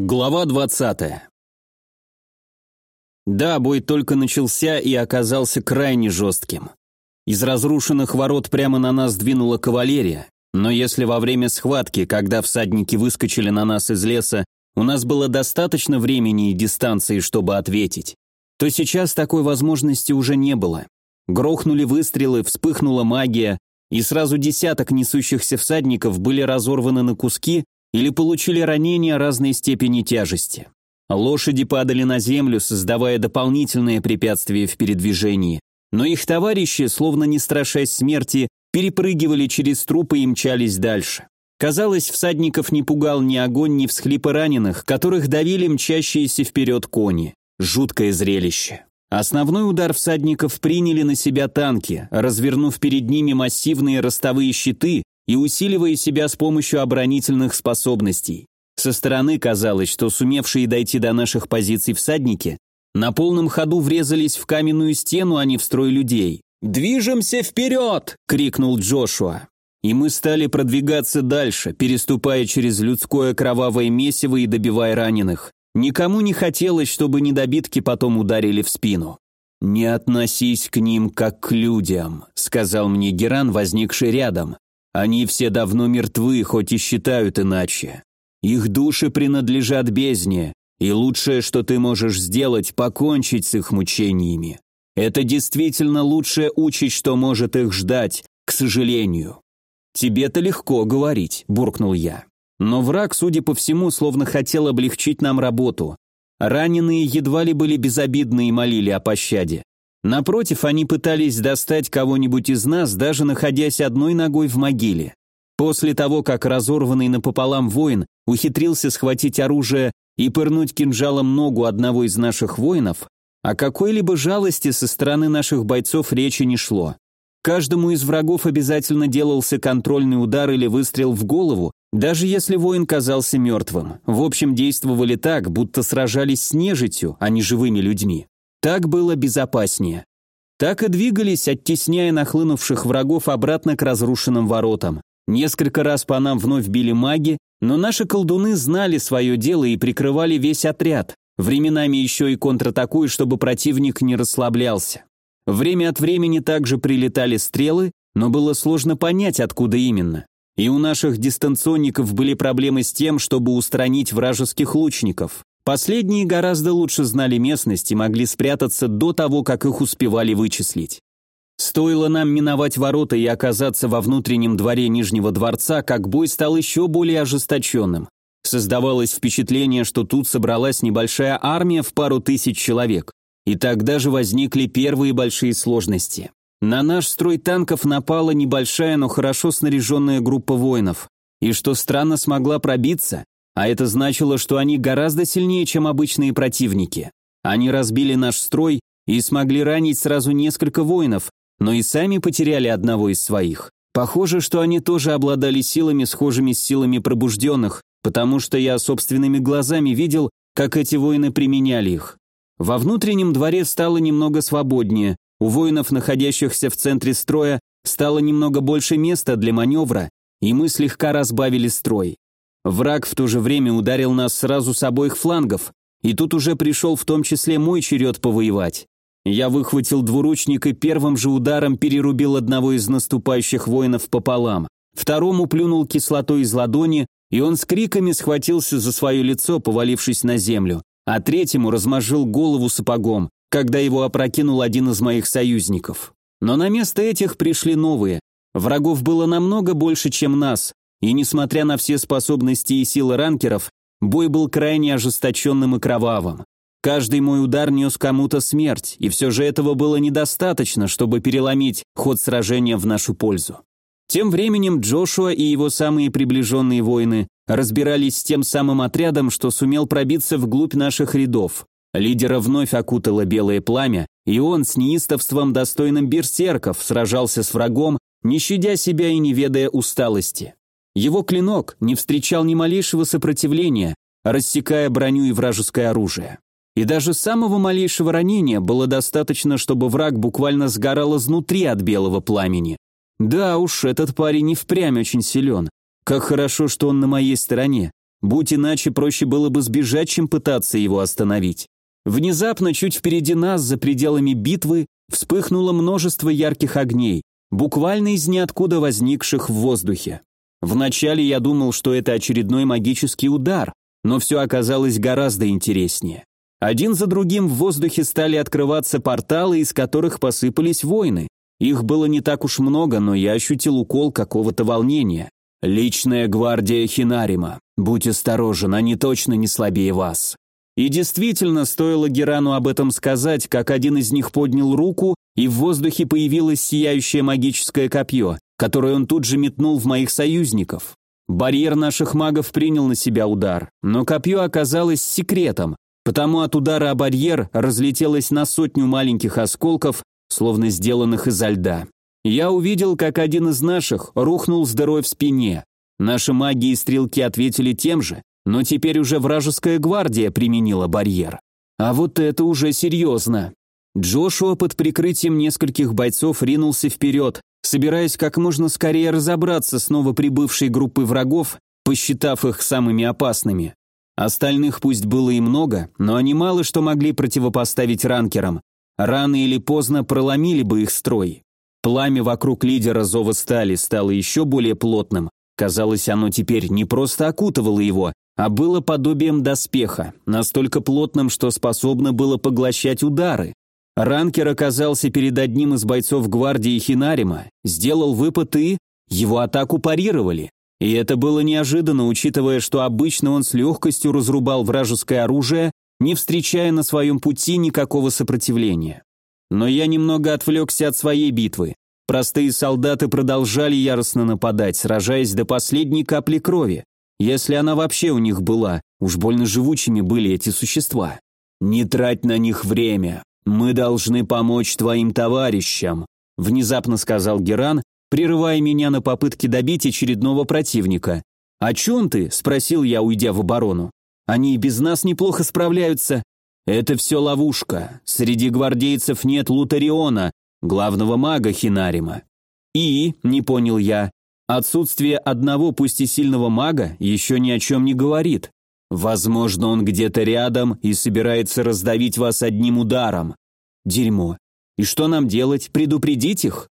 Глава 20. Да, бой только начался и оказался крайне жестким. Из разрушенных ворот прямо на нас двинула кавалерия, но если во время схватки, когда всадники выскочили на нас из леса, у нас было достаточно времени и дистанции, чтобы ответить, то сейчас такой возможности уже не было. Грохнули выстрелы, вспыхнула магия, и сразу десяток несущихся всадников были разорваны на куски или получили ранения разной степени тяжести. Лошади падали на землю, создавая дополнительные препятствия в передвижении, но их товарищи, словно не страшась смерти, перепрыгивали через трупы и мчались дальше. Казалось, всадников не пугал ни огонь, ни всхлипы раненых, которых давили мчащиеся вперед кони. Жуткое зрелище. Основной удар всадников приняли на себя танки, развернув перед ними массивные ростовые щиты и усиливая себя с помощью оборонительных способностей. Со стороны казалось, что сумевшие дойти до наших позиций всадники на полном ходу врезались в каменную стену, а не в строй людей. «Движемся вперед!» — крикнул Джошуа. И мы стали продвигаться дальше, переступая через людское кровавое месиво и добивая раненых. Никому не хотелось, чтобы недобитки потом ударили в спину. «Не относись к ним как к людям», — сказал мне Геран, возникший рядом. Они все давно мертвы, хоть и считают иначе. Их души принадлежат бездне, и лучшее, что ты можешь сделать, покончить с их мучениями. Это действительно лучшая участь, что может их ждать, к сожалению. Тебе-то легко говорить, буркнул я. Но враг, судя по всему, словно хотел облегчить нам работу. Раненые едва ли были безобидны и молили о пощаде. Напротив, они пытались достать кого-нибудь из нас, даже находясь одной ногой в могиле. После того, как разорванный напополам воин ухитрился схватить оружие и пырнуть кинжалом ногу одного из наших воинов, о какой-либо жалости со стороны наших бойцов речи не шло. Каждому из врагов обязательно делался контрольный удар или выстрел в голову, даже если воин казался мертвым. В общем, действовали так, будто сражались с нежитью, а не живыми людьми. Так было безопаснее. Так и двигались, оттесняя нахлынувших врагов обратно к разрушенным воротам. Несколько раз по нам вновь били маги, но наши колдуны знали свое дело и прикрывали весь отряд, временами еще и контратакуя, чтобы противник не расслаблялся. Время от времени также прилетали стрелы, но было сложно понять, откуда именно. И у наших дистанционников были проблемы с тем, чтобы устранить вражеских лучников. Последние гораздо лучше знали местность и могли спрятаться до того, как их успевали вычислить. Стоило нам миновать ворота и оказаться во внутреннем дворе Нижнего дворца, как бой стал еще более ожесточенным. Создавалось впечатление, что тут собралась небольшая армия в пару тысяч человек. И тогда же возникли первые большие сложности. На наш строй танков напала небольшая, но хорошо снаряженная группа воинов. И что странно смогла пробиться, а это значило, что они гораздо сильнее, чем обычные противники. Они разбили наш строй и смогли ранить сразу несколько воинов, но и сами потеряли одного из своих. Похоже, что они тоже обладали силами, схожими с силами пробужденных, потому что я собственными глазами видел, как эти воины применяли их. Во внутреннем дворе стало немного свободнее, у воинов, находящихся в центре строя, стало немного больше места для маневра, и мы слегка разбавили строй. Враг в то же время ударил нас сразу с обоих флангов, и тут уже пришел в том числе мой черед повоевать. Я выхватил двуручник и первым же ударом перерубил одного из наступающих воинов пополам. Второму плюнул кислотой из ладони, и он с криками схватился за свое лицо, повалившись на землю, а третьему размозжил голову сапогом, когда его опрокинул один из моих союзников. Но на место этих пришли новые. Врагов было намного больше, чем нас, и несмотря на все способности и силы ранкеров, бой был крайне ожесточенным и кровавым. Каждый мой удар нес кому-то смерть, и все же этого было недостаточно, чтобы переломить ход сражения в нашу пользу. Тем временем Джошуа и его самые приближенные воины разбирались с тем самым отрядом, что сумел пробиться вглубь наших рядов. Лидера вновь окутало белое пламя, и он с неистовством, достойным берсерков, сражался с врагом, не щадя себя и не ведая усталости. Его клинок не встречал ни малейшего сопротивления, рассекая броню и вражеское оружие. И даже самого малейшего ранения было достаточно, чтобы враг буквально сгорал изнутри от белого пламени. Да уж, этот парень не впрямь очень силен. Как хорошо, что он на моей стороне. Будь иначе, проще было бы сбежать, чем пытаться его остановить. Внезапно, чуть впереди нас, за пределами битвы, вспыхнуло множество ярких огней, буквально из ниоткуда возникших в воздухе. Вначале я думал, что это очередной магический удар, но все оказалось гораздо интереснее. Один за другим в воздухе стали открываться порталы, из которых посыпались войны. Их было не так уж много, но я ощутил укол какого-то волнения. «Личная гвардия Хинарима. Будь осторожен, они точно не слабее вас». И действительно, стоило Герану об этом сказать, как один из них поднял руку, и в воздухе появилось сияющее магическое копье, которое он тут же метнул в моих союзников. Барьер наших магов принял на себя удар, но копье оказалось секретом, потому от удара о барьер разлетелось на сотню маленьких осколков, словно сделанных изо льда. Я увидел, как один из наших рухнул с дырой в спине. Наши маги и стрелки ответили тем же, но теперь уже вражеская гвардия применила барьер. А вот это уже серьезно. Джошуа под прикрытием нескольких бойцов ринулся вперед, собираясь как можно скорее разобраться с новоприбывшей группой врагов, посчитав их самыми опасными. Остальных пусть было и много, но они мало что могли противопоставить ранкерам. Рано или поздно проломили бы их строй. Пламя вокруг лидера Зова Стали стало еще более плотным. Казалось, оно теперь не просто окутывало его, а было подобием доспеха, настолько плотным, что способно было поглощать удары. Ранкер оказался перед одним из бойцов гвардии Хинарима, сделал выпад и... Его атаку парировали. И это было неожиданно, учитывая, что обычно он с легкостью разрубал вражеское оружие, не встречая на своем пути никакого сопротивления. Но я немного отвлекся от своей битвы. Простые солдаты продолжали яростно нападать, сражаясь до последней капли крови. Если она вообще у них была, уж больно живучими были эти существа. «Не трать на них время. Мы должны помочь твоим товарищам», внезапно сказал Геран, прерывая меня на попытке добить очередного противника. «О чем ты?» – спросил я, уйдя в оборону. «Они и без нас неплохо справляются». «Это все ловушка. Среди гвардейцев нет Лутариона, главного мага Хинарима». «И?» – не понял я. «Отсутствие одного, пусть и сильного мага, еще ни о чем не говорит. Возможно, он где-то рядом и собирается раздавить вас одним ударом. Дерьмо. И что нам делать? Предупредить их?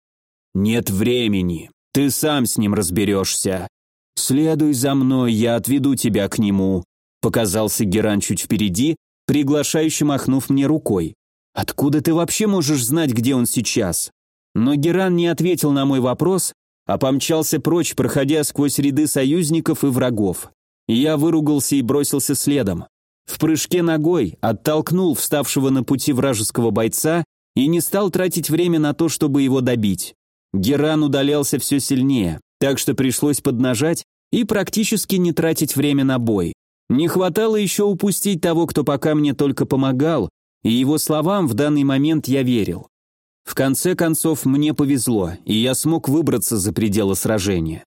«Нет времени. Ты сам с ним разберешься. Следуй за мной, я отведу тебя к нему», показался Геран чуть впереди, приглашающе махнув мне рукой. «Откуда ты вообще можешь знать, где он сейчас?» Но Геран не ответил на мой вопрос, а помчался прочь, проходя сквозь ряды союзников и врагов. Я выругался и бросился следом. В прыжке ногой оттолкнул вставшего на пути вражеского бойца и не стал тратить время на то, чтобы его добить. Геран удалялся все сильнее, так что пришлось поднажать и практически не тратить время на бой. Не хватало еще упустить того, кто пока мне только помогал, и его словам в данный момент я верил. В конце концов, мне повезло, и я смог выбраться за пределы сражения.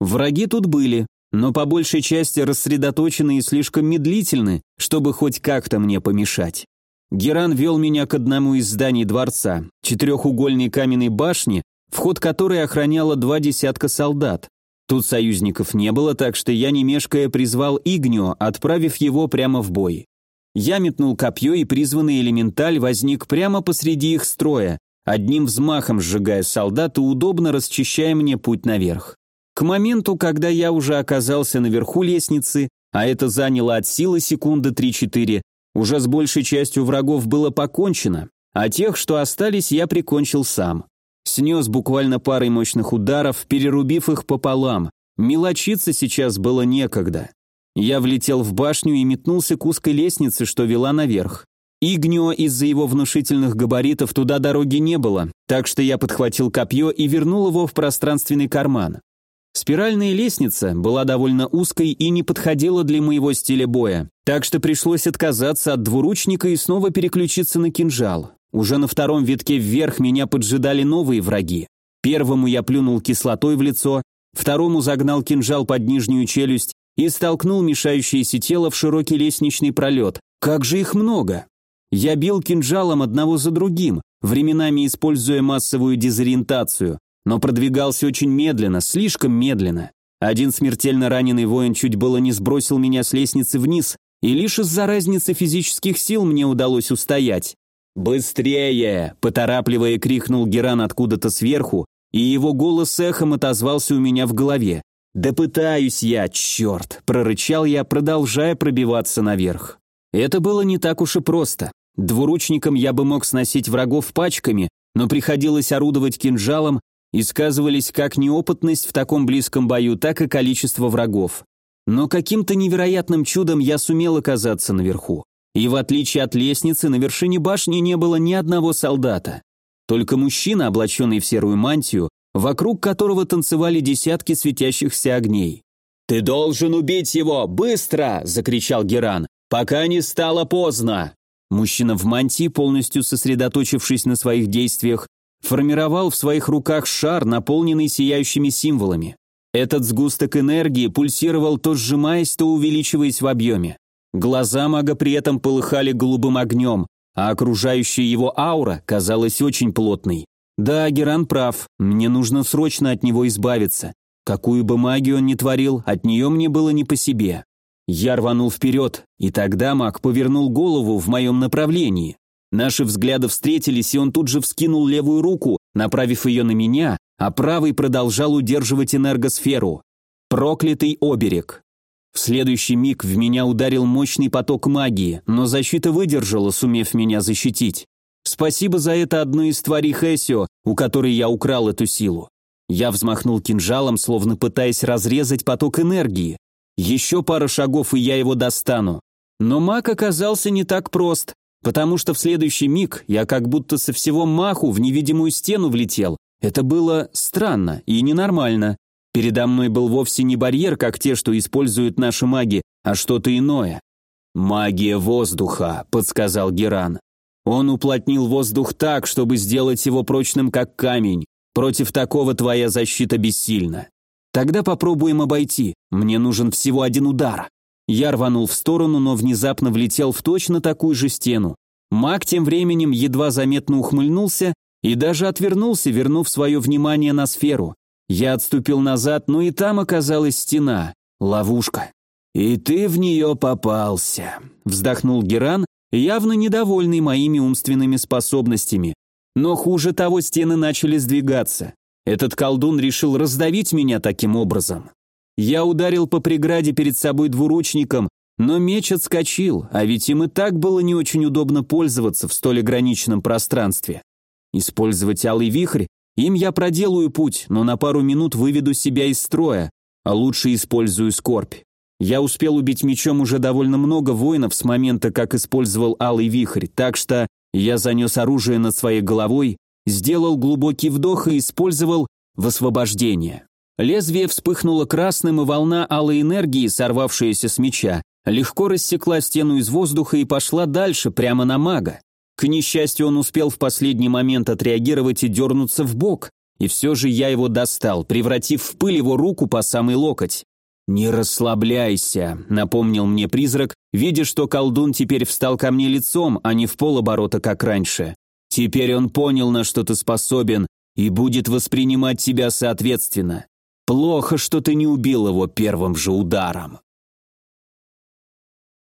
Враги тут были, но по большей части рассредоточены и слишком медлительны, чтобы хоть как-то мне помешать. Геран вел меня к одному из зданий дворца, четырехугольной каменной башни, вход которой охраняло два десятка солдат. Тут союзников не было, так что я, не мешкая, призвал Игнио, отправив его прямо в бой. Я метнул копье, и призванный элементаль возник прямо посреди их строя, одним взмахом сжигая солдат и удобно расчищая мне путь наверх. К моменту, когда я уже оказался наверху лестницы, а это заняло от силы секунды 3-4, уже с большей частью врагов было покончено, а тех, что остались, я прикончил сам. Снес буквально парой мощных ударов, перерубив их пополам. Мелочиться сейчас было некогда. Я влетел в башню и метнулся к узкой лестнице, что вела наверх. Игнио из-за его внушительных габаритов туда дороги не было, так что я подхватил копье и вернул его в пространственный карман. Спиральная лестница была довольно узкой и не подходила для моего стиля боя, так что пришлось отказаться от двуручника и снова переключиться на кинжал. Уже на втором витке вверх меня поджидали новые враги. Первому я плюнул кислотой в лицо, второму загнал кинжал под нижнюю челюсть и столкнул мешающееся тело в широкий лестничный пролет. Как же их много! Я бил кинжалом одного за другим, временами используя массовую дезориентацию, но продвигался очень медленно, слишком медленно. Один смертельно раненый воин чуть было не сбросил меня с лестницы вниз, и лишь из-за разницы физических сил мне удалось устоять. «Быстрее!» – поторапливая, крикнул Геран откуда-то сверху, и его голос эхом отозвался у меня в голове. «Да пытаюсь я, черт!» – прорычал я, продолжая пробиваться наверх. Это было не так уж и просто. Двуручником я бы мог сносить врагов пачками, но приходилось орудовать кинжалом, и сказывались как неопытность в таком близком бою, так и количество врагов. Но каким-то невероятным чудом я сумел оказаться наверху. И в отличие от лестницы, на вершине башни не было ни одного солдата. Только мужчина, облаченный в серую мантию, вокруг которого танцевали десятки светящихся огней. «Ты должен убить его! Быстро!» – закричал Геран. «Пока не стало поздно!» Мужчина в мантии, полностью сосредоточившись на своих действиях, формировал в своих руках шар, наполненный сияющими символами. Этот сгусток энергии пульсировал то сжимаясь, то увеличиваясь в объеме. Глаза мага при этом полыхали голубым огнем, а окружающая его аура казалась очень плотной. Да, Геран прав, мне нужно срочно от него избавиться. Какую бы магию он ни творил, от нее мне было не по себе. Я рванул вперед, и тогда маг повернул голову в моем направлении. Наши взгляды встретились, и он тут же вскинул левую руку, направив ее на меня, а правый продолжал удерживать энергосферу. Проклятый оберег. В следующий миг в меня ударил мощный поток магии, но защита выдержала, сумев меня защитить. Спасибо за это одной из тварей Хессио, у которой я украл эту силу. Я взмахнул кинжалом, словно пытаясь разрезать поток энергии. Еще пара шагов, и я его достану. Но маг оказался не так прост, потому что в следующий миг я как будто со всего маху в невидимую стену влетел. Это было странно и ненормально. Передо мной был вовсе не барьер, как те, что используют наши маги, а что-то иное. «Магия воздуха», — подсказал Геран. Он уплотнил воздух так, чтобы сделать его прочным, как камень. Против такого твоя защита бессильна. Тогда попробуем обойти. Мне нужен всего один удар. Я рванул в сторону, но внезапно влетел в точно такую же стену. Маг тем временем едва заметно ухмыльнулся и даже отвернулся, вернув свое внимание на сферу. Я отступил назад, но и там оказалась стена, ловушка. «И ты в нее попался», — вздохнул Геран, явно недовольный моими умственными способностями. Но хуже того, стены начали сдвигаться. Этот колдун решил раздавить меня таким образом. Я ударил по преграде перед собой двуручником, но меч отскочил, а ведь им и так было не очень удобно пользоваться в столь ограниченном пространстве. Использовать алый вихрь им я проделаю путь, но на пару минут выведу себя из строя, а лучше использую скорбь. Я успел убить мечом уже довольно много воинов с момента, как использовал алый вихрь, так что я занес оружие над своей головой, сделал глубокий вдох и использовал высвобождение. Лезвие вспыхнуло красным, и волна алой энергии, сорвавшаяся с меча, легко рассекла стену из воздуха и пошла дальше, прямо на мага. К несчастью, он успел в последний момент отреагировать и дернуться в бок, и все же я его достал, превратив в пыль его руку по самый локоть. «Не расслабляйся», — напомнил мне призрак, видя, что колдун теперь встал ко мне лицом, а не в полоборота, как раньше. «Теперь он понял, на что ты способен, и будет воспринимать тебя соответственно. Плохо, что ты не убил его первым же ударом».